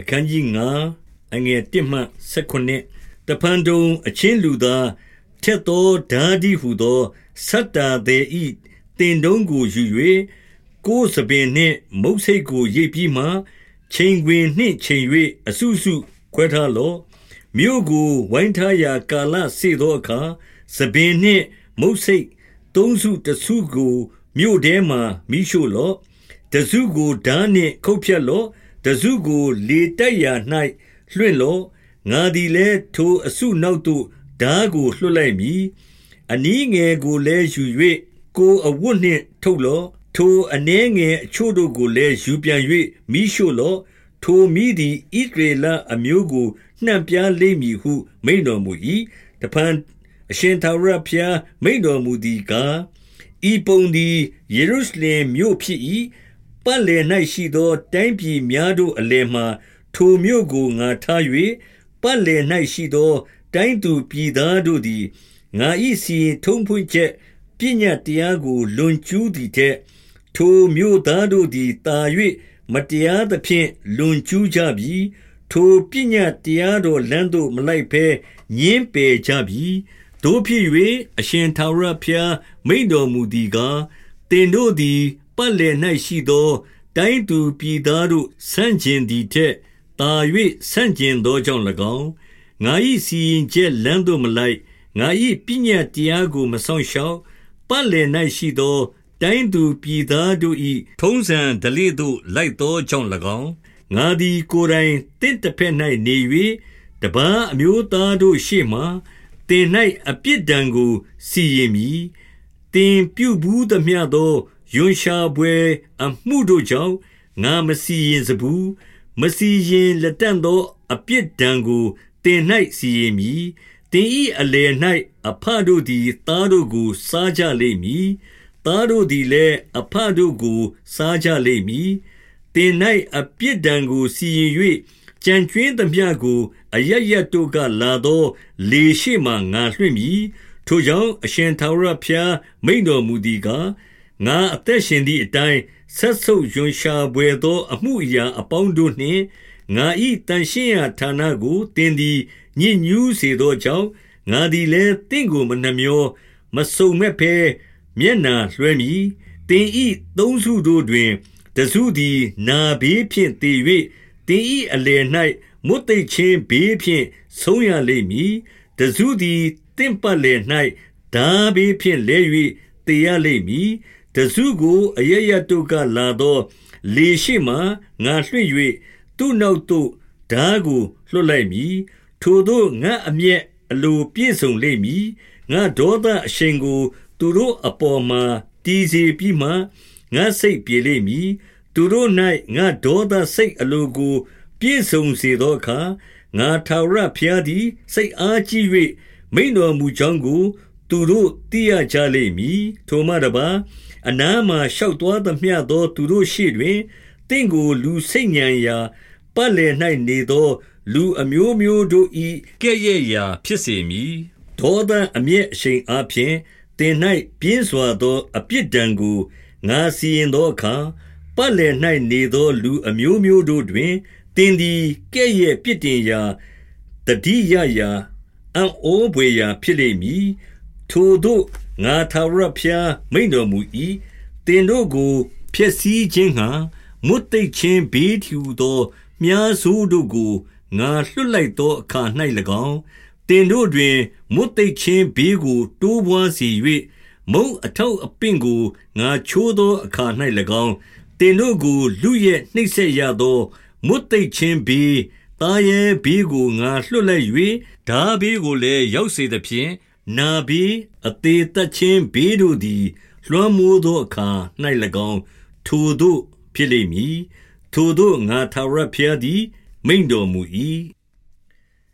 အခန်းကြီး9အငယ်1မှ19တပန်တုံအချင်းလူသားထက်သောဓာဒီဟုသောဆတ္တာသေးဤတင်တုံးကိုယူ၍ကိုယ်စပင်နှင့်မုတ်ဆိတ်ကိုရိပ်ပြီးမှချိန်တွင်နှင့်ချိန်၍အဆုစုခွဲထားလော့မြို့ကိုဝိုင်းထားရာကာလစေသောအခါစပင်နှင့်မုတ်ဆိတ်သုံးစုတစုကိုမြို့ထဲမှမိရှို့လော့တစုကိုဓာနှင့်ခုတ်ဖြတ်လော့ တစုကိုလေတိုက်ရာ၌လွှင့်လော့ငါသည်လည်းထိုအစုနောက်သို့ဓာကိုလွှတ်လိုက်မည်အနည်းငယ်ကိုလည်းယူ၍ကိုအဝတ်နှင့်ထုတ်လော့ထိုအနှဲငယ်အချို့တို့ကိုလည်းယူပြန်၍မိရှို့လော့ထိုမိသည်ဣဒရေလအမျိုးကိုနှံပြားလိမ့်မည်ဟု မိန်တော်မူ၏တဖန်အရှင်သာရဖျားမိန်တော်မူသည်ကားဤပုံသည်ယေရုရှလင်မြို့ဖြစ်၏ ပတ်လည်၌ရှိသော တိုင်းပြည်များတို့အလယ်မှထိုမြို့ကိုငါထား၍ပတ်လည်၌ရှိသော တိုင်းသူပြည်သားတို့သည်ငါ၏စီထုံးဖွင့်ချက်ပညာတရားကိုလွန်ကျူးသည်တဲ့ထိုမြို့သားတို့သည်တာ၍မတရားသဖြင့်လွန်ကျူးကြပြီထိုပညာတရားတော်လမ်းသို့မလိုက်ဘဲညင်းပယ်ကြပြီတို့ဖြစ်၍အရှင်သာရဖျားမိန်တော်မူသည်ကားတင်တို့သည် ပတ်လည်၌ရှိသော တိုင်းသူပြည်သားတို့ဆန့်ကျင်သည်ထက်တာ၍ဆန့်ကျင်သောကြောင့်၎င်းငါ၏စီရင်ချက်လမ်းသို့မလိုက်ငါ၏ပညာတရားကိုမဆောင်ရှောက်ပတ်လည်၌ရှိသော တိုင်းသူပြည်သားတို့၏ထုံးစံဒလိတို့လိုက်သောကြောင့်၎င်းငါသည်ကိုယ်တိုင်တင့်တစ်ဖက်၌နေ၍တပန်းအမျိုးသားတို့ရှေ့မှတင်၌အပြစ်ဒဏ်ကို စီရင်မည်တင်ပြုဘူးသမျှသော ယွန်ရှာပွဲအမှုတို့ကြောင့် ငါမစီရင်စဘူး မစီရင်လက်တန့်သော အပြစ်ဒဏ်ကိုတင်၌စီရင်မည်တင်ဤအလယ်၌အဖတို့သည် သားတို့ကို စားကြလိမ့်မည် သားတို့သည်လည်းအဖတို့ကို စားကြလိမ့်မည်တင်၌အပြစ်ဒဏ်ကို စီရင်၍ကြံကျွင်းသမျှကို အရရတို့ကလာသော လေရှိမှငါလွှင့်မည် ထိုကြောင့် အရှင်သာရဖျား မိန်တော်မူသည်ကား ငါအသက်ရှင်သည့်အတိုင်းဆက်ဆုပ်ယွန်ရှာပွေသော အမှုအရာအပေါင်းတို့နှင့်ငါဤတန်ရှင်းရာဌာနကိုတင်သည်ညစ်ညူးစေသောကြောင့်ငါသည်လည်းတင့်ကိုမနှမျော မစုံမဲ့ဖဲမျက်နာလွှဲမည်တင်ဤသုံးစုတို့တွင်တစုသည်နာဘေးဖြင့်တည်၍တင်ဤအလယ်၌မွတ်သိချင်းဘေးဖြင့်ဆုံးရလိမ့်မည်တစုသည်တင့်ပတ်လည်၌ဓာဘေးဖြင့်လဲ၍တည်ရလိမ့်မည် တစုကိုအရရတို့ကလာသော လေရှိမှငါလွှင့်၍သူ့နောက်သို့ဓာကိုလွှတ်လိုက်မည်ထိုတို့ငါအမျက်အလိုပြည့်စုံလိမ့်မည်ငါဒေါသအရှင်ကို သူတို့အပေါ်မှာတည်စေပြီးမှငါစိတ်ပြေလိမ့်မည်သူတို့၌ငါဒေါသစိတ်အလိုကို ပြည့်စုံစေသောအခါငါထာဝရဘုရားသည် စိတ်အားကြီး၍မိန်တော်မူကြောင်းကို သူတို့သိရကြလိမ့်မည်ထိုမှတပါအနားမှရှောက်သွားသမျှသော သူတို့ရှေ့တွင်တင့်ကိုလူစိတ်ညံရာပတ်လည်၌နေသော လူအမျိုးမျိုးတို့၏ကဲ့ရဲ့ရာဖြစ်စေမည်ဒေါသအမျက်အရှိန်အားဖြင့်တင်၌ပြင်းစွာသော အပြစ်ဒဏ်ကိုငါစီရင်သောအခါပတ်လည်၌နေသော လူအမျိုးမျိုးတို့တွင်တင်သည်ကဲ့ရဲ့ပြစ်တင်ရာတတိယရာအံ့ဩပွေရာဖြစ်လိမ့်မည် ထိုတို့ငါထာဝရဘုရားမိန်တော်မူ၏တင်တို့ကိုဖျက်ဆီးခြင်းဟံမွတ်သိချင်းဘေးထူသောမြားဆိုးတို့ကိုငါလွတ်လိုက်သောအခါ၌၎င်းတင်တို့တွင်မွတ်သိချင်းဘေးကို တိုးပွားစေ၍မုံအထောက်အပင့်ကိုငါချိုးသောအခါ၌၎င်းတင်တို့ကိုလူရဲ့နှိပ်စက်ရသောမွတ်သိချင်းဘေးတာရဲ့ဘေးကိုငါလွတ်လိုက်၍ဓာဘေးကိုလည်းရောက်စေသဖြင့် နာဘေးအသေးသက်ချင်းဘေးတို့သည် လွှမ်းမိုးသောအခါ၌၎င်း ထိုတို့ဖြစ်လိမ့်မည် ထိုတို့ငါထာဝရဘုရားသည် မိန်တော်မူ၏